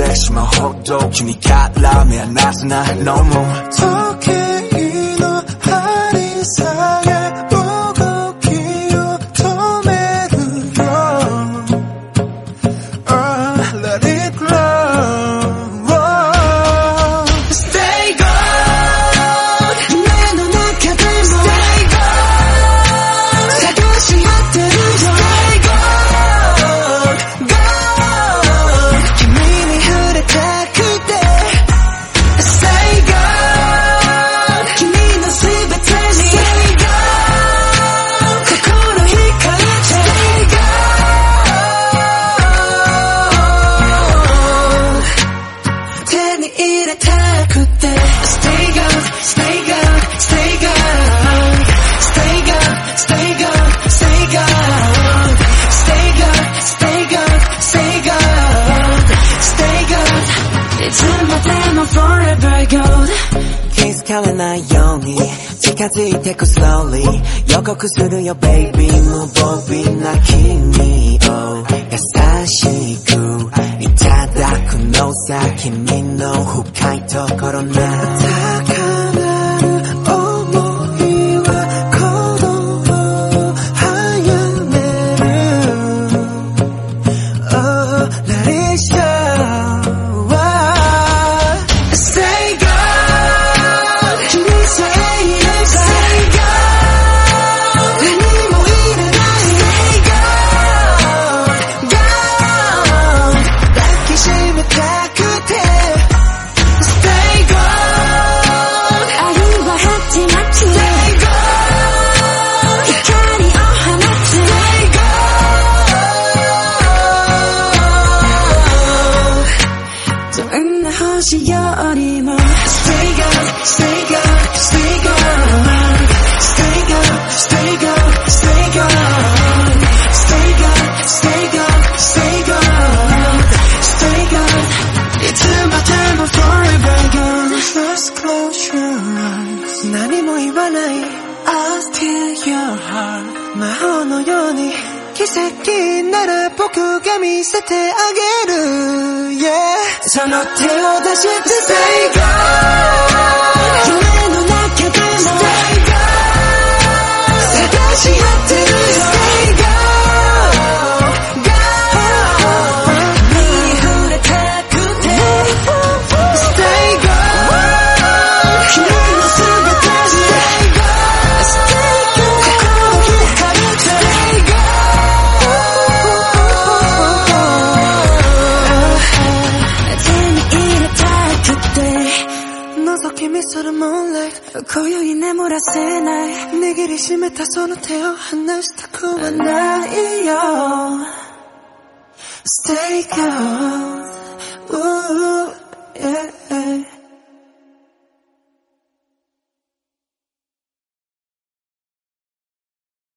섹시한 혹독君に絡めあなたな너무 calling out Yoni 지금까지 take it slowly. 여거꾸 수는 your baby 무보비 나 kimi oh 優しくいただくのさ君の深いところな私よりも Stay up, stay up, stay up Stay up, stay up, stay up Stay up, stay up, stay up Stay up いつまでも forever gone Just close your eyes 何も言わない I'll steal your heart 魔法のように奇跡なら僕が見せてあげる So no till the ship to say go 소리처럼 몰래 고요히 내몰아새 날내 길이 심했다 손을 태워 한날씩 달콤한 나이여 Stay cold